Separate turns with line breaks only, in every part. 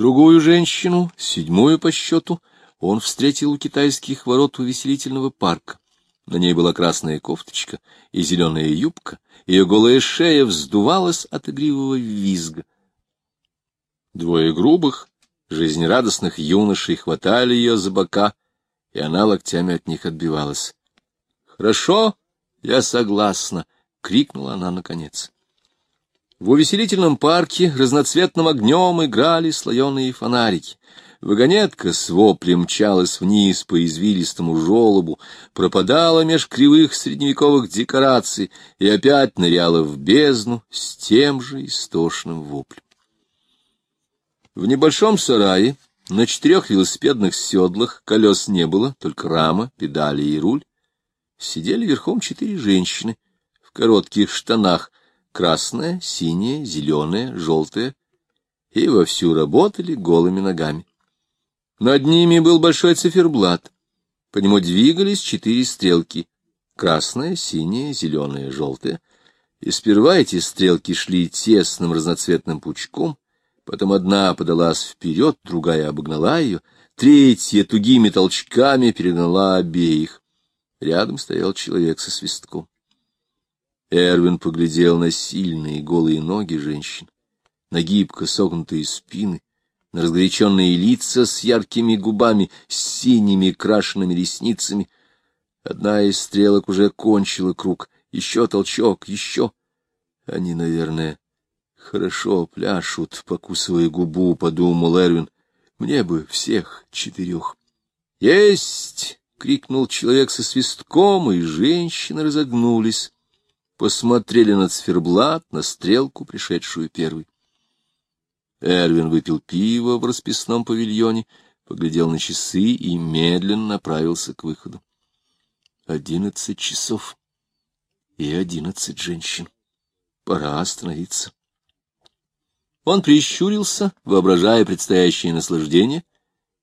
Другую женщину, седьмую по счету, он встретил у китайских ворот увеселительного парка. На ней была красная кофточка и зеленая юбка, ее голая шея вздувалась от игривого визга. Двое грубых, жизнерадостных юношей хватали ее за бока, и она локтями от них отбивалась. — Хорошо, я согласна, — крикнула она наконец. В увеселительном парке разноцветным огнем играли слоеные фонарики. Вагонетка с воплем мчалась вниз по извилистому желобу, пропадала меж кривых средневековых декораций и опять ныряла в бездну с тем же истошным воплем. В небольшом сарае на четырех велосипедных седлах колес не было, только рама, педали и руль. Сидели верхом четыре женщины в коротких штанах, красная, синяя, зеленая, желтая, и вовсю работали голыми ногами. Над ними был большой циферблат. По нему двигались четыре стрелки — красная, синяя, зеленая, желтая. И сперва эти стрелки шли тесным разноцветным пучком, потом одна подалась вперед, другая обогнала ее, третья тугими толчками перегнала обеих. Рядом стоял человек со свистком. Эрвин поглядел на сильные голые ноги женщин, на гибко согнутые спины, на разгоряченные лица с яркими губами, с синими крашенными ресницами. Одна из стрелок уже кончила круг. Еще толчок, еще. Они, наверное, хорошо пляшут, покусывая губу, — подумал Эрвин. Мне бы всех четырех. — Есть! — крикнул человек со свистком, и женщины разогнулись. Посмотрели на циферблат, на стрелку, пришедшую первой. Эрвин выпил пиво в расписном павильоне, поглядел на часы и медленно направился к выходу. Одиннадцать часов и одиннадцать женщин. Пора остановиться. Он прищурился, воображая предстоящее наслаждение,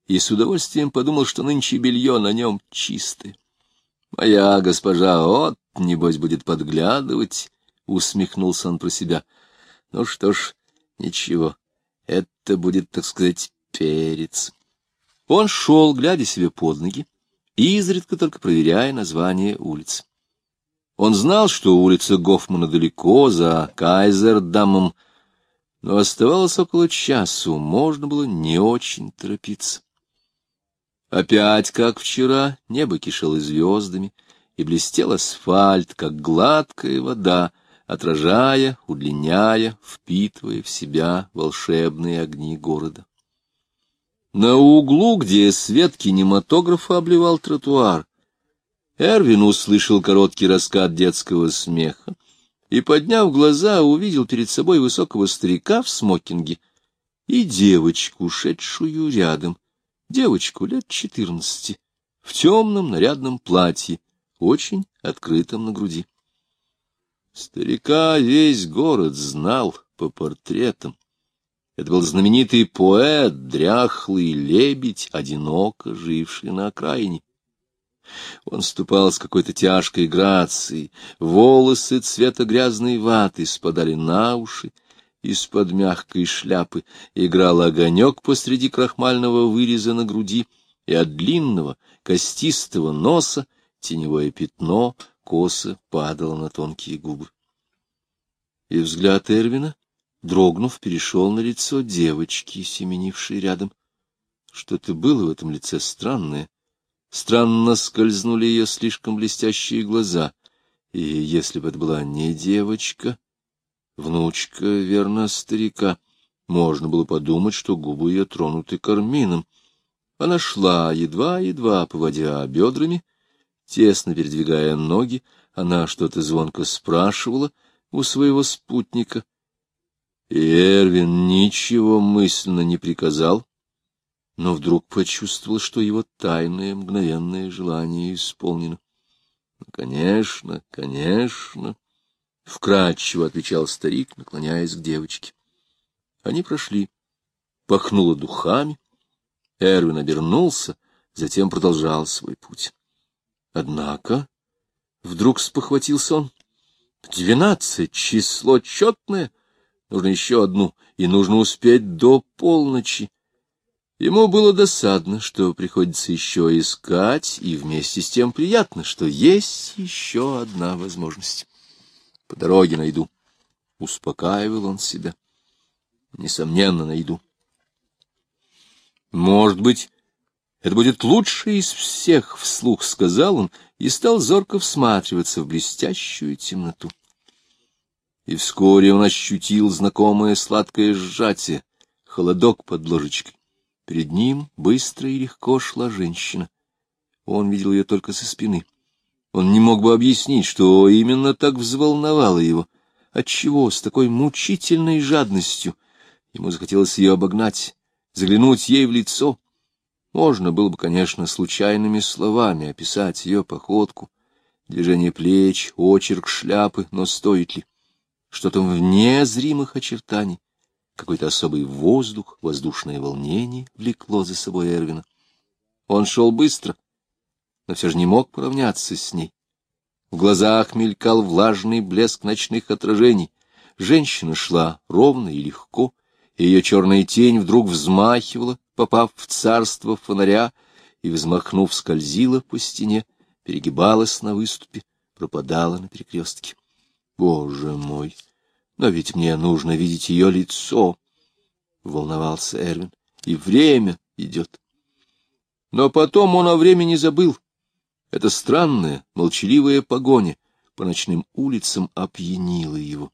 и с удовольствием подумал, что нынче белье на нем чистое. Моя госпожа от, небось, будет подглядывать, — усмехнулся он про себя. Ну что ж, ничего, это будет, так сказать, перец. Он шел, глядя себе под ноги, изредка только проверяя название улиц. Он знал, что улица Гофмана далеко, за Кайзердамом, но оставалось около часу, можно было не очень торопиться. Опять, как вчера, небо кишело звездами, и блестел асфальт, как гладкая вода — отражая, удлиняя, впитывая в себя волшебные огни города. На углу, где свет кинематографа обливал тротуар, Эрвин услышал короткий раскат детского смеха и, подняв глаза, увидел перед собой высокого старика в смокинге и девочку, шедшую рядом, девочку лет четырнадцати, в темном нарядном платье, очень открытом на груди. Старика весь город знал по портретам. Это был знаменитый поэт, дряхлый лебедь, одиноко живший на окраине. Он ступал с какой-то тяжкой грацией, волосы цвета грязной ваты спадали на уши, из-под мягкой шляпы играл огонек посреди крахмального выреза на груди, и от длинного костистого носа теневое пятно косо падала на тонкие губы. И взгляд Эрвина, дрогнув, перешел на лицо девочки, семенившей рядом. Что-то было в этом лице странное. Странно скользнули ее слишком блестящие глаза. И если бы это была не девочка, внучка, верно, старика, можно было подумать, что губы ее тронуты кармином. Она шла, едва-едва поводя бедрами, Тесно передвигая ноги, она что-то звонко спрашивала у своего спутника. И Эрвин ничего мысленно не приказал, но вдруг почувствовал, что его тайное мгновенное желание исполнено. «Ну, — Конечно, конечно, — вкратчиво отвечал старик, наклоняясь к девочке. Они прошли. Пахнуло духами. Эрвин обернулся, затем продолжал свой путь. Однако, вдруг спохватился он, двенадцать, число четное, нужно еще одну, и нужно успеть до полночи. Ему было досадно, что приходится еще искать, и вместе с тем приятно, что есть еще одна возможность. По дороге найду. Успокаивал он себя. Несомненно, найду. Может быть, это будет лучший из всех, — вслух сказал он, и стал зорко всматриваться в блестящую темноту. И вскоре он ощутил знакомое сладкое сжатие, холодок под ложечкой. Перед ним быстро и легко шла женщина. Он видел ее только со спины. Он не мог бы объяснить, что именно так взволновало его. Отчего с такой мучительной жадностью ему захотелось ее обогнать, заглянуть ей в лицо. Можно было бы, конечно, случайными словами описать ее походку, движение плеч, очерк шляпы, но стоит ли? Что-то вне зримых очертаний, какой-то особый воздух, воздушное волнение влекло за собой Эрвина. Он шел быстро, но все же не мог поравняться с ней. В глазах мелькал влажный блеск ночных отражений. Женщина шла ровно и легко, и ее черная тень вдруг взмахивала, попав в царство фонаря, и, взмахнув, скользила по стене, перегибалась на выступе, пропадала на перекрестке. Боже мой! Но ведь мне нужно видеть ее лицо, — волновался Эрвин, — и время идет. Но потом он о времени забыл. Это странная, молчаливая погоня по ночным улицам опьянила его.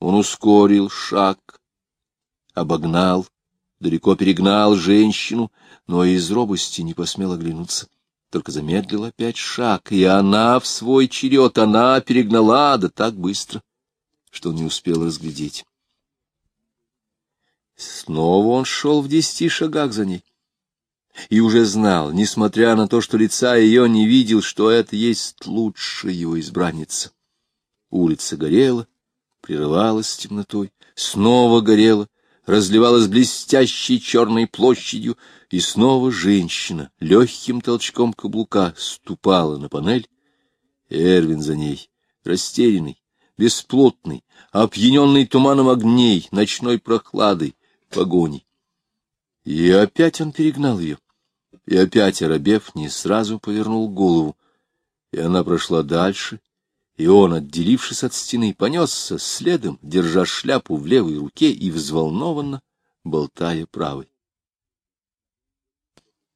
Он ускорил шаг, обогнал, далеко перегнал женщину, но из робости не посмел оглянуться. Только замедлил опять шаг, и она в свой черед, она перегнала, да так быстро, что он не успел разглядеть. Снова он шел в десяти шагах за ней. И уже знал, несмотря на то, что лица ее не видел, что это есть лучшая его избранница. Улица горела, прерывалась темнотой, снова горела, разливалась блестящей черной площадью, и снова женщина легким толчком каблука ступала на панель. Эрвин за ней, растерянный, бесплотный, опьяненный туманом огней, ночной прохладой, погоней. И опять он перегнал ее, и опять, оробев, не сразу повернул голову, и она прошла дальше, и он, отделившись от стены, понесся следом, держа шляпу в левой руке и взволнованно болтая правой.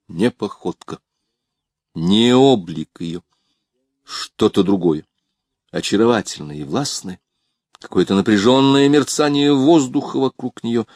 Не походка, не облик ее, что-то другое. Очаровательное и властное, какое-то напряженное мерцание воздуха вокруг нее,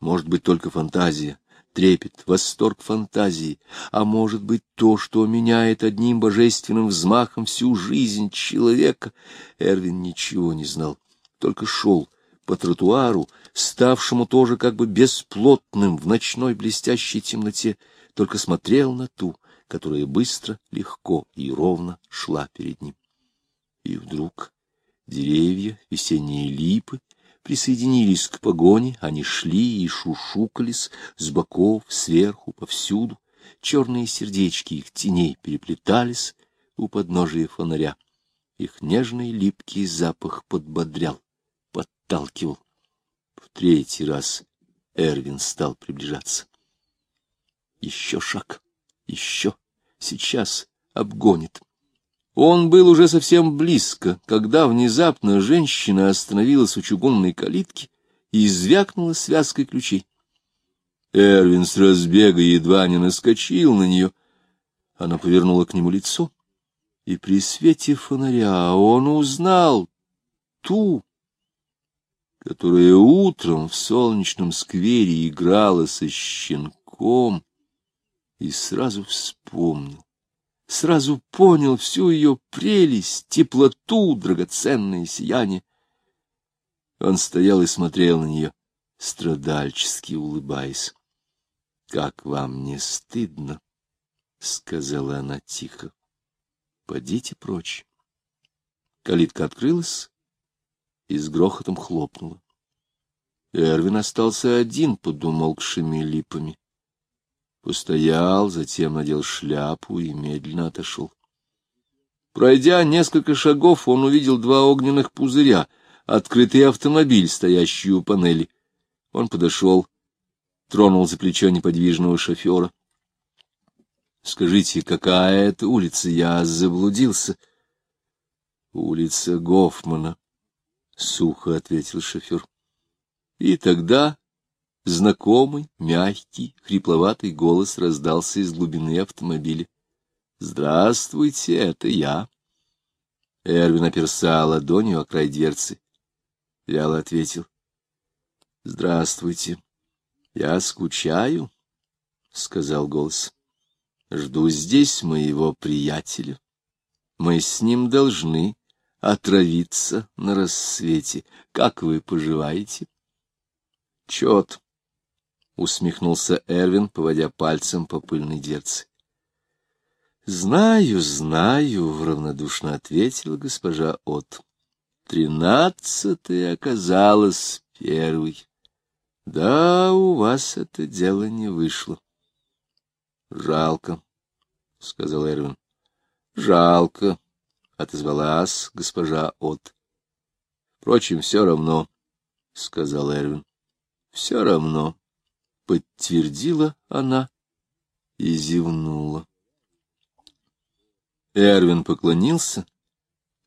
может быть, только фантазия, трепет, восторг фантазии, а может быть, то, что меняет одним божественным взмахом всю жизнь человека. Эрвин ничего не знал, только шел по тротуару, ставшему тоже как бы бесплотным в ночной блестящей темноте, только смотрел на ту, которая быстро, легко и ровно шла перед ним. И вдруг деревья, весенние липы присоединились к погоне, они шли и шушукались с боков, сверху, повсюду. Черные сердечки их теней переплетались у подножия фонаря. Их нежный липкий запах подбодрял, подталкивал. В третий раз Эрвин стал приближаться. Еще шаг, еще, сейчас обгонит. Он был уже совсем близко, когда внезапно женщина остановилась у чугунной калитки и звякнула связкой ключей. Эрвин с разбега едва не наскочил на нее. Она повернула к нему лицо, и при свете фонаря он узнал ту, которая утром в солнечном сквере играла со щенком, и сразу вспомнил сразу понял всю ее прелесть, теплоту, драгоценное сияние. Он стоял и смотрел на нее, страдальчески улыбаясь. — Как вам не стыдно? — сказала она тихо. — Подите прочь. Калитка открылась и с грохотом хлопнула. Эрвин остался один под умолкшими липами. Постоял, затем надел шляпу и медленно отошел. Пройдя несколько шагов, он увидел два огненных пузыря, открытый автомобиль, стоящий у панели. Он подошел тронул за плечо неподвижного шофера. — Скажите, какая это улица? Я заблудился. — Улица Гофмана, — сухо ответил шофер. И тогда знакомый, мягкий, хрипловатый голос раздался из глубины автомобиля. — Здравствуйте, это я. Эрвин оперся ладонью о край дверцы. Вяло ответил. — Здравствуйте. Я скучаю, — сказал голос. — Жду здесь моего приятеля. Мы с ним должны отравиться на рассвете. Как вы поживаете? — Чет, — усмехнулся Эрвин, поводя пальцем по пыльной дверце. — Знаю, знаю, — равнодушно ответила госпожа От. Тринадцатая оказалась первой. Да, у вас это дело не вышло. — Жалко, — сказал Эрвин. — Жалко, — отозвалась госпожа От. — Впрочем, все равно, — сказал Эрвин. — Все равно, — подтвердила она и зевнула. Эрвин поклонился,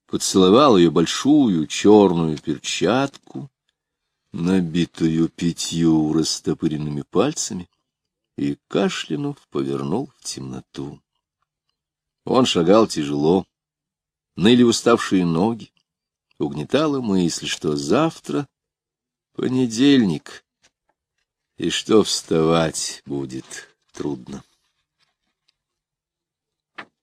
поцеловал ее большую черную перчатку, набитую пятью растопыренными пальцами, и, кашлянув, повернул в темноту. Он шагал тяжело, ныли уставшие ноги, угнетала мысль, что завтра понедельник, и что вставать будет трудно.